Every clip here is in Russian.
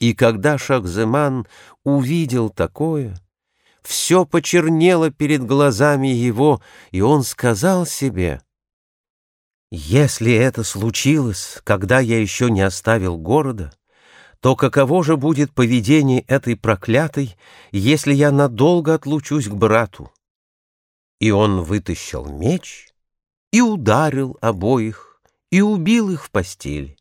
И когда Шахземан увидел такое, все почернело перед глазами его, и он сказал себе, «Если это случилось, когда я еще не оставил города, то каково же будет поведение этой проклятой, если я надолго отлучусь к брату?» И он вытащил меч и ударил обоих, и убил их в постель,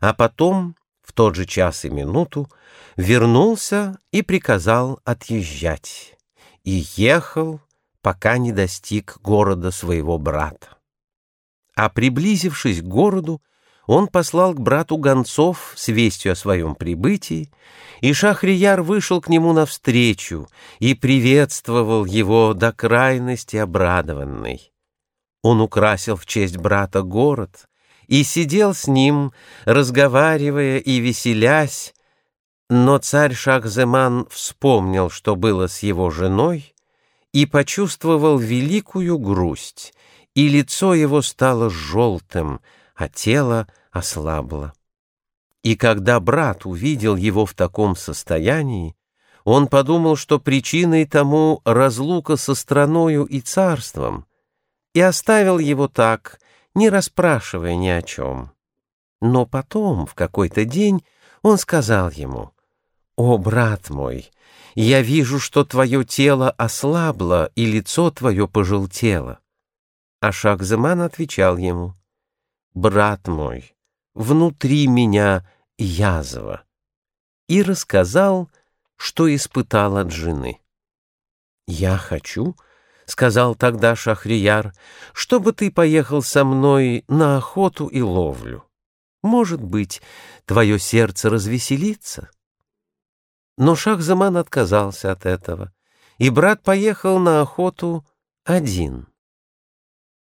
а потом в тот же час и минуту вернулся и приказал отъезжать, и ехал, пока не достиг города своего брата. А приблизившись к городу, он послал к брату гонцов с вестью о своем прибытии, и Шахрияр вышел к нему навстречу и приветствовал его до крайности обрадованный. Он украсил в честь брата город и сидел с ним, разговаривая и веселясь, но царь Шахземан вспомнил, что было с его женой, и почувствовал великую грусть, и лицо его стало желтым, а тело ослабло. И когда брат увидел его в таком состоянии, он подумал, что причиной тому разлука со страною и царством, и оставил его так, не расспрашивая ни о чем. Но потом, в какой-то день, он сказал ему, «О, брат мой, я вижу, что твое тело ослабло и лицо твое пожелтело». А Шахзаман отвечал ему, «Брат мой, внутри меня язва». И рассказал, что испытал от жены. «Я хочу, — сказал тогда Шахрияр, — чтобы ты поехал со мной на охоту и ловлю. Может быть, твое сердце развеселится? Но Шахзаман отказался от этого, и брат поехал на охоту один —